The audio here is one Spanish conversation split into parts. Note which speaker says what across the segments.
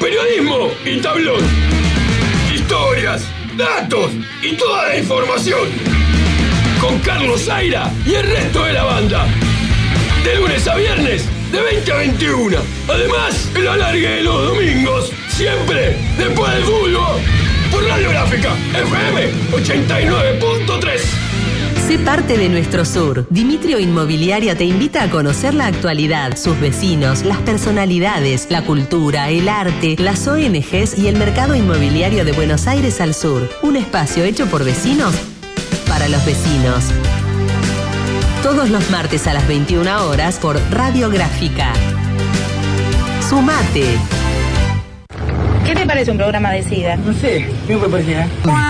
Speaker 1: periodismo y tablón. Historias, datos y toda la información. Con Carlos Zaira y el resto de la banda. De lunes a viernes, de 20 a 21. Además, el alargue de los domingos, siempre después del fútbol. Por Radio Gráfica, FM 89.3.
Speaker 2: Sé parte de nuestro sur. Dimitrio Inmobiliaria te invita a conocer la actualidad, sus vecinos, las personalidades, la cultura, el arte, las ONGs y el mercado inmobiliario de Buenos Aires al sur. Un espacio hecho por vecinos para los vecinos. Todos los martes a las 21 horas por Radiográfica. Sumate.
Speaker 3: ¿Qué te parece un programa de SIDA?
Speaker 4: No sé, ¿qué me parece?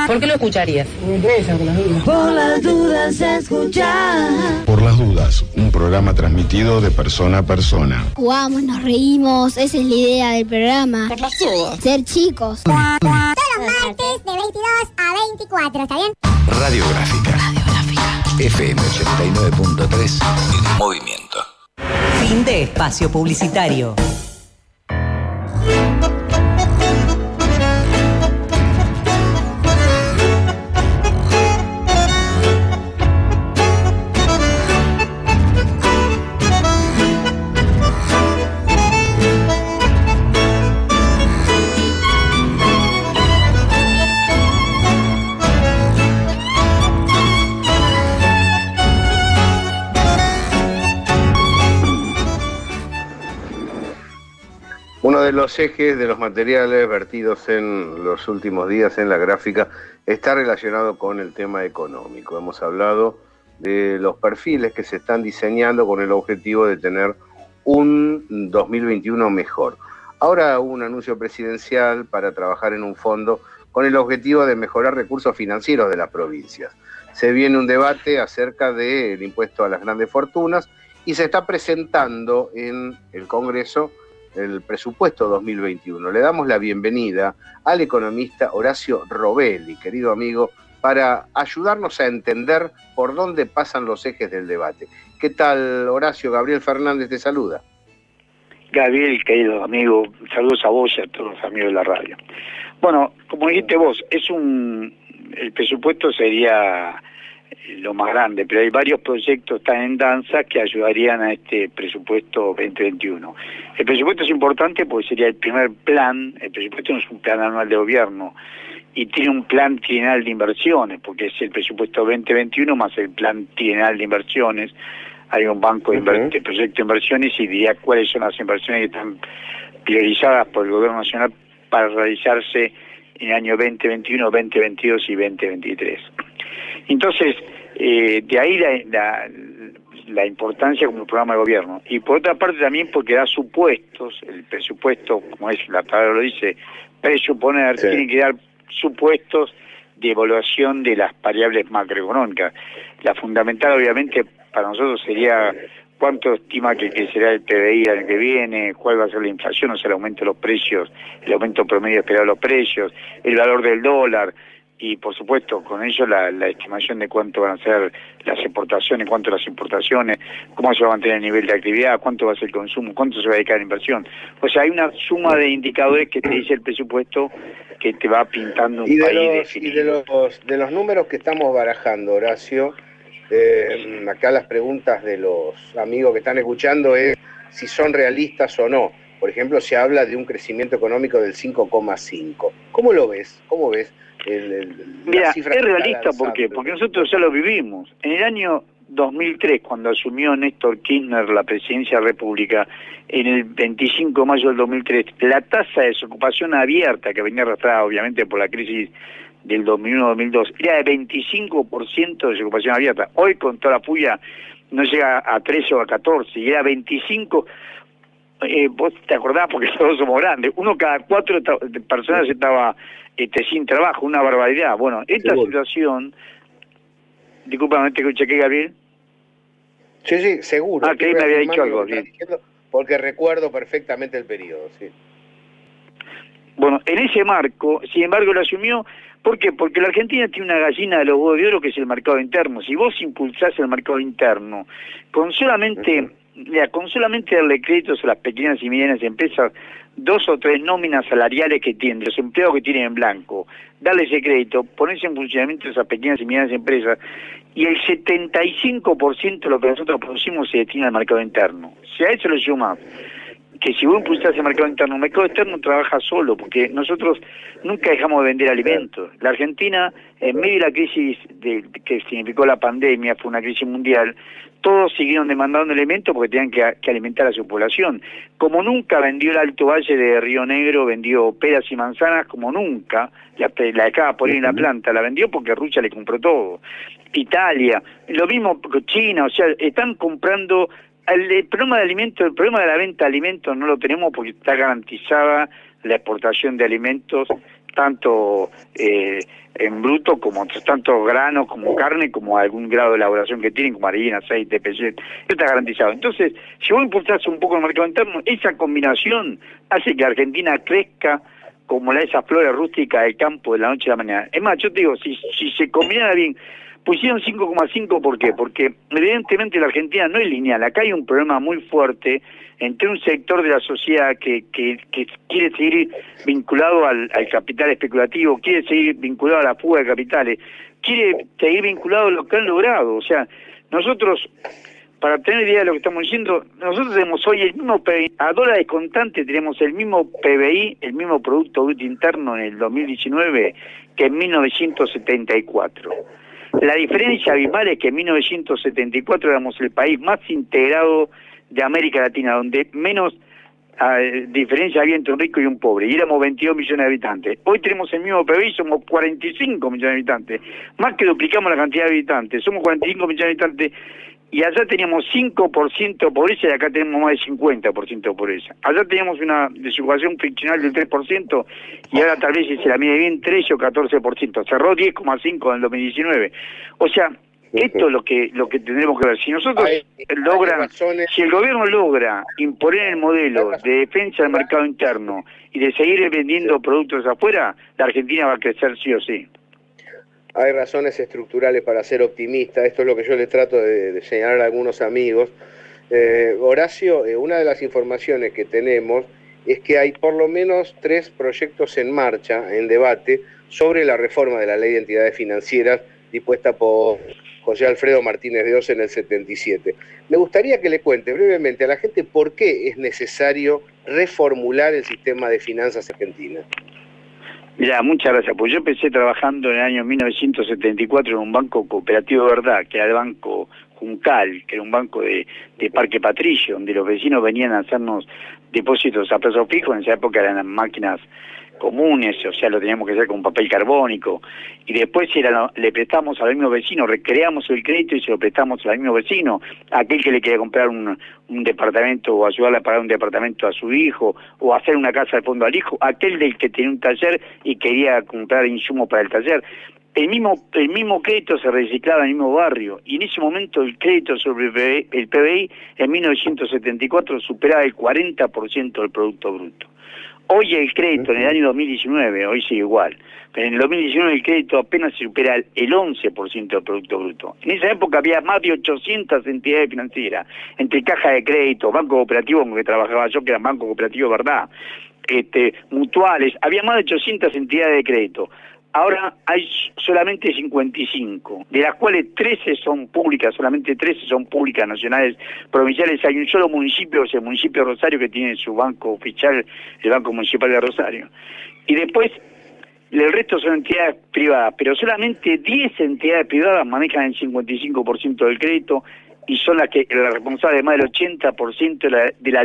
Speaker 3: ¿Por qué lo escucharías?
Speaker 4: Me interesa por las dudas.
Speaker 5: Por las dudas escuchar.
Speaker 6: Por las dudas, un programa transmitido de persona a persona.
Speaker 7: Jugamos, nos reímos, esa es la idea del programa.
Speaker 8: Por las dudas.
Speaker 7: Ser chicos.
Speaker 9: Todos los martes de 22 a 24, ¿está bien?
Speaker 10: Radiográfica.
Speaker 2: Radiográfica.
Speaker 10: FM 89.3 en movimiento.
Speaker 2: Fin de espacio publicitario.
Speaker 11: Los ejes de los materiales vertidos en los últimos días en la gráfica está relacionado con el tema económico. Hemos hablado de los perfiles que se están diseñando con el objetivo de tener un 2021 mejor. Ahora un anuncio presidencial para trabajar en un fondo con el objetivo de mejorar recursos financieros de las provincias. Se viene un debate acerca del impuesto a las grandes fortunas y se está presentando en el Congreso el presupuesto 2021. Le damos la bienvenida al economista Horacio Robelli, querido amigo, para ayudarnos a entender por dónde pasan los ejes del debate. ¿Qué tal, Horacio? Gabriel Fernández te saluda.
Speaker 12: Gabriel, querido amigo, saludos a vos y a todos los amigos de la radio. Bueno, como dijiste vos, es un el presupuesto sería lo más grande, pero hay varios proyectos están en danza que ayudarían a este presupuesto 2021. El presupuesto es importante porque sería el primer plan, el presupuesto no es un plan anual de gobierno, y tiene un plan trienal de inversiones, porque es el presupuesto 2021 más el plan trienal de inversiones. Hay un banco de, inver de proyectos de inversiones y diría cuáles son las inversiones que están priorizadas por el gobierno nacional para realizarse en el año 2021, 2022 y 2023. Entonces, eh, de ahí la, la, la, importancia como programa de gobierno. Y por otra parte también porque da supuestos, el presupuesto, como es la palabra lo dice, presuponer, sí. tiene que dar supuestos de evaluación de las variables macroeconómicas. La fundamental obviamente para nosotros sería cuánto estima que, que será el PBI el año que viene, cuál va a ser la inflación, o sea, el aumento de los precios, el aumento promedio esperado de los precios, el valor del dólar, y por supuesto con ello la, la, estimación de cuánto van a ser las exportaciones, cuánto las importaciones, cómo se va a mantener el nivel de actividad, cuánto va a ser el consumo, cuánto se va a dedicar a la inversión. O sea, hay una suma de indicadores que te dice el presupuesto que te va pintando un
Speaker 11: y de
Speaker 12: país
Speaker 11: los,
Speaker 12: definido.
Speaker 11: Y de los, de los números que estamos barajando, Horacio, eh, acá las preguntas de los amigos que están escuchando es si son realistas o no. Por ejemplo, se habla de un crecimiento económico del 5,5. ¿Cómo lo ves? ¿Cómo ves? El, el,
Speaker 12: Mira, es realista porque porque nosotros ya lo vivimos. En el año 2003, cuando asumió Néstor Kirchner la presidencia de la República, en el 25 de mayo del 2003, la tasa de desocupación abierta, que venía arrastrada obviamente por la crisis del 2001-2002, era de 25% de desocupación abierta. Hoy, con toda la puya, no llega a 13 o a 14, y era 25 eh, vos te acordás porque todos somos grandes, uno cada cuatro personas estaba este, sin trabajo, una barbaridad. Bueno, esta
Speaker 11: Seguro.
Speaker 12: situación, discúlpame, te escuché que Gabriel.
Speaker 11: Sí, sí, seguro.
Speaker 12: Ah, que me había dicho algo.
Speaker 11: Porque recuerdo perfectamente el periodo, sí.
Speaker 12: Bueno, en ese marco, sin embargo, lo asumió. ¿Por qué? Porque la Argentina tiene una gallina de los huevos de oro que es el mercado interno. Si vos impulsás el mercado interno con solamente uh -huh mira, con solamente darle créditos a las pequeñas y medianas empresas, dos o tres nóminas salariales que tienen, los empleados que tienen en blanco, darle ese crédito, ponerse en funcionamiento esas pequeñas y medianas empresas, y el 75% de lo que nosotros producimos se destina al mercado interno. Si a eso le suma que si vos impulsás el mercado interno, el mercado externo trabaja solo, porque nosotros nunca dejamos de vender alimentos. La Argentina, en medio de la crisis de, que significó la pandemia, fue una crisis mundial, todos siguieron demandando alimentos porque tenían que, alimentar a su población. Como nunca vendió el Alto Valle de Río Negro, vendió peras y manzanas, como nunca, la, la dejaba por en la planta, la vendió porque Rusia le compró todo. Italia, lo mismo China, o sea, están comprando el, problema de alimentos, el problema de la venta de alimentos no lo tenemos porque está garantizada la exportación de alimentos tanto eh, en bruto como tanto grano como carne como algún grado de elaboración que tienen como harina, aceite, pellet, está garantizado. Entonces, si vos impulsás un poco el mercado interno, esa combinación hace que Argentina crezca como la esas flores rústicas del campo de la noche a la mañana. Es más, yo te digo, si, si se combinara bien Pusieron 5,5, ¿por qué? Porque evidentemente la Argentina no es lineal. Acá hay un problema muy fuerte entre un sector de la sociedad que, que, quiere seguir vinculado al, capital especulativo, quiere seguir vinculado a la fuga de capitales, quiere seguir vinculado a lo que han logrado. O sea, nosotros, para tener idea de lo que estamos diciendo, nosotros tenemos hoy el mismo PBI, a dólares constantes tenemos el mismo PBI, el mismo Producto Bruto Interno en el 2019 que en 1974. La diferencia abismal es que en 1974 éramos el país más integrado de América Latina, donde menos ah, diferencia había entre un rico y un pobre, y éramos 22 millones de habitantes. Hoy tenemos el mismo y somos 45 millones de habitantes, más que duplicamos la cantidad de habitantes, somos 45 millones de habitantes y allá teníamos 5% de pobreza y acá tenemos más de 50% de pobreza. Allá teníamos una desocupación friccional del 3% y ahora tal vez si se la mide bien 13 o 14%. Cerró 10,5 en el 2019. O sea, esto es lo que lo que tendremos que ver. Si nosotros logran, si el gobierno logra imponer el modelo de defensa del mercado interno y de seguir vendiendo productos afuera, la Argentina va a crecer sí o sí
Speaker 11: hay razones estructurales para ser optimista, esto es lo que yo le trato de, señalar a algunos amigos. Eh, Horacio, eh, una de las informaciones que tenemos es que hay por lo menos tres proyectos en marcha, en debate, sobre la reforma de la ley de entidades financieras dispuesta por José Alfredo Martínez de Oz en el 77. Me gustaría que le cuente brevemente a la gente por qué es necesario reformular el sistema de finanzas argentinas.
Speaker 12: Mira, muchas gracias. Pues yo empecé trabajando en el año 1974 en un banco cooperativo de verdad, que era el Banco Juncal, que era un banco de, de Parque Patricio, donde los vecinos venían a hacernos depósitos a plazo fijo. En esa época eran máquinas comunes, o sea, lo teníamos que hacer con papel carbónico, y después era, le prestamos al mismo vecino, recreamos el crédito y se lo prestamos al mismo vecino, aquel que le quería comprar un, un departamento o ayudarle a pagar un departamento a su hijo, o hacer una casa de fondo al hijo, aquel del que tenía un taller y quería comprar insumos para el taller. El mismo, el mismo crédito se reciclaba en el mismo barrio y en ese momento el crédito sobre el PBI, el PBI en 1974 superaba el 40% del Producto Bruto. Hoy el crédito en el año 2019, hoy sigue igual, pero en el 2019 el crédito apenas supera el 11% del Producto Bruto. En esa época había más de 800 entidades financieras, entre caja de crédito, banco cooperativo con que trabajaba yo, que era banco cooperativo, ¿verdad? Este, mutuales, había más de 800 entidades de crédito. Ahora hay solamente 55, de las cuales 13 son públicas, solamente 13 son públicas nacionales, provinciales. Hay un solo municipio, es el municipio de Rosario, que tiene su banco oficial, el Banco Municipal de Rosario. Y después, el resto son entidades privadas, pero solamente 10 entidades privadas manejan el 55% del crédito y son las que las responsables de más del 80% de la, de la.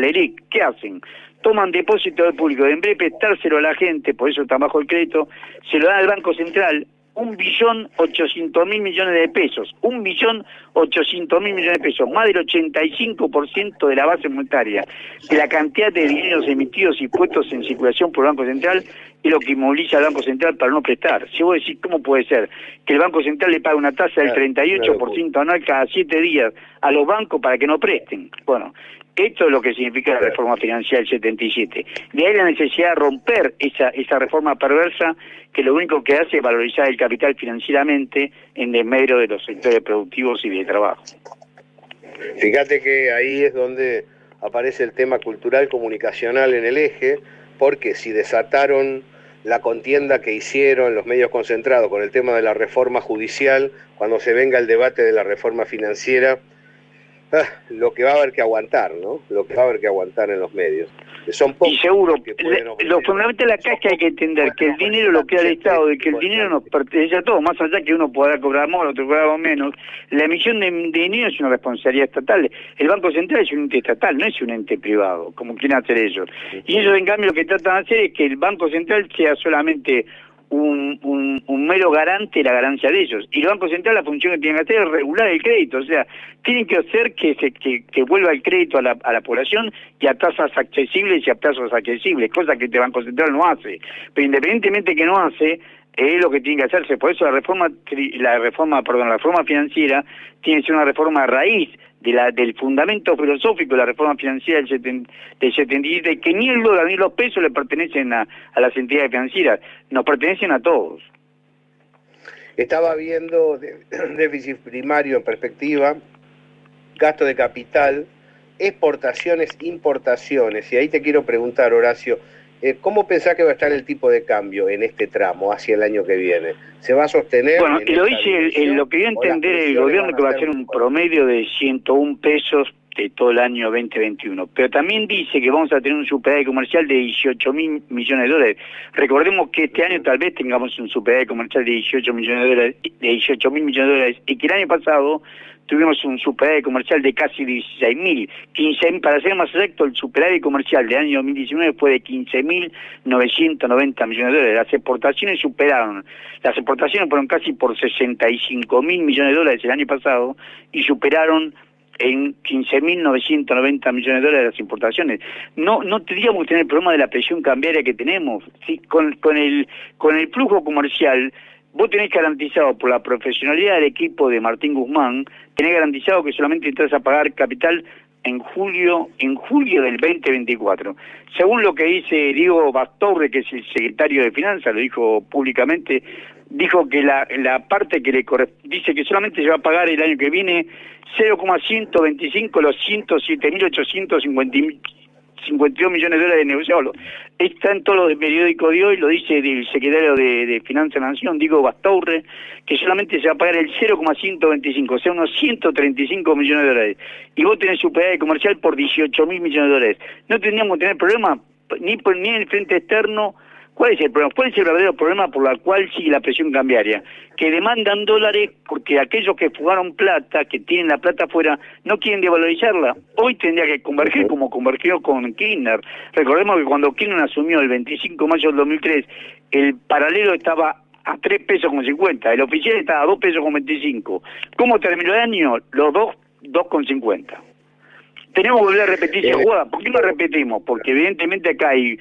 Speaker 12: ¿Qué hacen? Toman depósito del público, en vez de prestárselo a la gente, por eso está bajo el crédito, se lo dan al Banco Central, un billón ochocientos mil millones de pesos, un billón ochocientos mil millones de pesos, más del 85% de la base monetaria, de la cantidad de dineros emitidos y puestos en circulación por el Banco Central, es lo que moviliza al Banco Central para no prestar. Si vos decís, ¿cómo puede ser que el Banco Central le pague una tasa del 38% anual cada siete días a los bancos para que no presten? Bueno, esto es lo que significa la reforma financiera del 77. De ahí la necesidad de romper esa, esa reforma perversa que lo único que hace es valorizar el capital financieramente en desmedro de los sectores productivos y de trabajo.
Speaker 11: Fíjate que ahí es donde aparece el tema cultural comunicacional en el eje, porque si desataron la contienda que hicieron los medios concentrados con el tema de la reforma judicial, cuando se venga el debate de la reforma financiera, lo que va a haber que aguantar, ¿no? Lo que va a haber que aguantar en los medios. Son
Speaker 12: y seguro, lo fundamental acá es que hay que entender que el dinero lo queda al Estado, y que el dinero nos pertenece a todos, más allá que uno pueda cobrar más, otro cobrar menos, la emisión de, dinero es una responsabilidad estatal. El Banco Central es un ente estatal, no es un ente privado, como quieren hacer ellos. Y ellos, en cambio, lo que tratan de hacer es que el Banco Central sea solamente un, un, mero garante de la ganancia de ellos. Y el Banco Central la función que tiene que hacer es regular el crédito, o sea, tienen que hacer que, se, que, vuelva el crédito a la, a la población y a tasas accesibles y a plazos accesibles, cosa que este Banco Central no hace. Pero independientemente que no hace, es lo que tiene que hacerse. Por eso la reforma, la reforma, perdón, la reforma financiera tiene que ser una reforma raíz de la, del fundamento filosófico de la reforma financiera del, 77, que ni el dólar ni los pesos le pertenecen a, a las entidades financieras, nos pertenecen a todos.
Speaker 11: Estaba viendo déficit primario en perspectiva, gasto de capital, exportaciones, importaciones, y ahí te quiero preguntar, Horacio, ¿Cómo pensás que va a estar el tipo de cambio en este tramo hacia el año que viene? ¿Se va a sostener?
Speaker 12: Bueno, lo dice, lo que dio a entender el gobierno que va a ser un promedio de 101 pesos de todo el año 2021. Pero también dice que vamos a tener un superávit comercial de 18 mil millones de dólares. Recordemos que este año tal vez tengamos un superávit comercial de 18 millones de dólares, de 18 mil millones de dólares, y que el año pasado tuvimos un superávit comercial de casi 16 mil. Para ser más exacto, el superávit comercial del año 2019 fue de 15.990 millones de dólares. Las exportaciones superaron, las exportaciones fueron casi por 65 mil millones de dólares el año pasado y superaron en 15.990 millones de dólares las importaciones. No no tendríamos que tener el problema de la presión cambiaria que tenemos. ¿sí? Con, con, el, con el flujo comercial vos tenés garantizado por la profesionalidad del equipo de Martín Guzmán, tenés garantizado que solamente entras a pagar capital en julio en julio del 2024. Según lo que dice Diego Bastorre, que es el secretario de Finanzas, lo dijo públicamente, dijo que la, la parte que le dice que solamente se va a pagar el año que viene 0,125 los 107.850 52 millones de dólares negociados. Está en todos los periódicos de hoy, lo dice el secretario de, de Finanza Nación, Diego Bastaurre, que solamente se va a pagar el 0,125, o sea, unos 135 millones de dólares. Y vos tenés su de comercial por 18 mil millones de dólares. No tendríamos que tener problema ni, ni en el frente externo ¿Cuál es el problema? ¿Cuál es el verdadero problema por el cual sigue la presión cambiaria? Que demandan dólares porque aquellos que fugaron plata, que tienen la plata afuera, no quieren devalorizarla. Hoy tendría que converger como convergió con Kirchner. Recordemos que cuando Kirchner asumió el 25 de mayo del 2003, el paralelo estaba a 3 pesos con 50, el oficial estaba a 2 pesos con 25. ¿Cómo terminó el año? Los dos, 2 con 50. Tenemos que volver a repetir esa eh, jugada. ¿Por qué lo repetimos? Porque evidentemente acá hay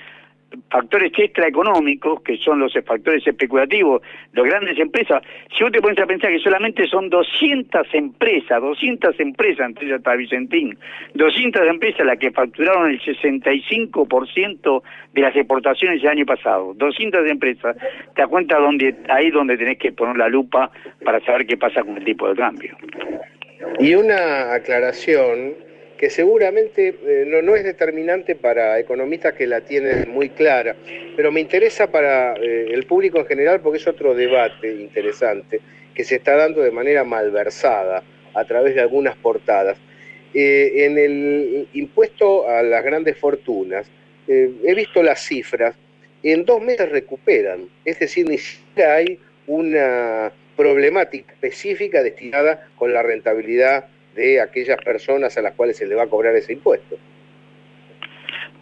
Speaker 12: factores extraeconómicos, que son los factores especulativos, las grandes empresas, si vos te pones a pensar que solamente son 200 empresas, 200 empresas, ellas está Vicentín, 200 empresas las que facturaron el 65% de las exportaciones el año pasado, 200 empresas, te das cuenta donde, ahí donde tenés que poner la lupa para saber qué pasa con el tipo de cambio.
Speaker 11: Y una aclaración que seguramente eh, no, no, es determinante para economistas que la tienen muy clara, pero me interesa para eh, el público en general porque es otro debate interesante que se está dando de manera malversada a través de algunas portadas. Eh, en el impuesto a las grandes fortunas, he visto las cifras, en dos meses recuperan, es decir, ni siquiera hay una problemática específica destinada con la rentabilidad de aquellas personas a las cuales se le va a cobrar ese impuesto.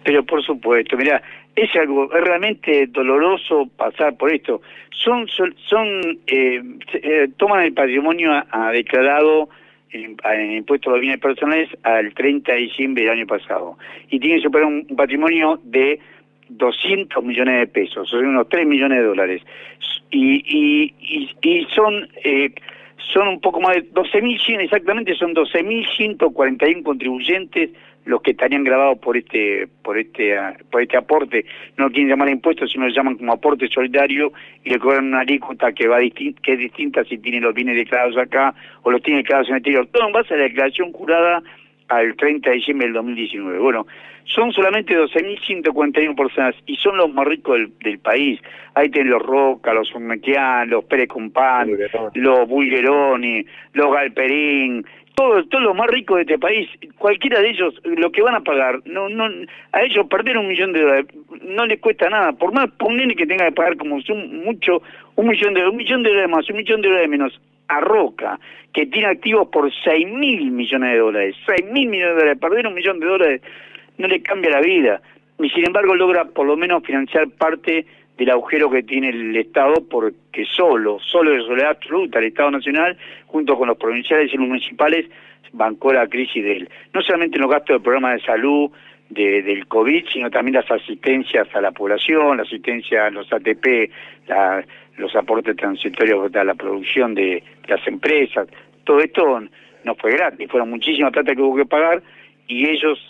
Speaker 12: Pero por supuesto, mira, es algo realmente doloroso pasar por esto. Son, son, eh, eh, toman el patrimonio a, declarado en, en impuestos a los bienes personales al 30 de diciembre del año pasado y tienen que superar un, patrimonio de 200 millones de pesos, o sea, unos 3 millones de dólares. Y, y, y, y son eh, son un poco más de 12.100, exactamente son 12.141 contribuyentes los que estarían grabados por este por este por este aporte. No lo quieren llamar impuestos sino lo llaman como aporte solidario y le cobran una alícuota que va que es distinta si tienen los bienes declarados acá o los tienen declarados en el exterior. Todo en base a la declaración jurada al 30 de diciembre del 2019 bueno son solamente 12.141 personas y son los más ricos del, país. Ahí tienen los Roca, los Urnequian, los Pérez Compán, los Bulgeroni, los Galperín, todos todo los más ricos de este país, cualquiera de ellos, lo que van a pagar, no no a ellos perder un millón de dólares no les cuesta nada, por más por que tenga que pagar como mucho, un millón de un millón de dólares más, un millón de dólares menos, a Roca, que tiene activos por 6 mil millones de dólares, 6 mil millones de dólares, perder un millón de dólares no le cambia la vida, y sin embargo logra por lo menos financiar parte del agujero que tiene el Estado porque solo, solo de soledad absoluta, el Estado Nacional, junto con los provinciales y los municipales, bancó la crisis de él. No solamente en los gastos del programa de salud de, del COVID, sino también las asistencias a la población, la asistencia a los ATP, los aportes transitorios a la producción de las empresas. Todo esto no fue gratis, fueron muchísimas plata que hubo que pagar y ellos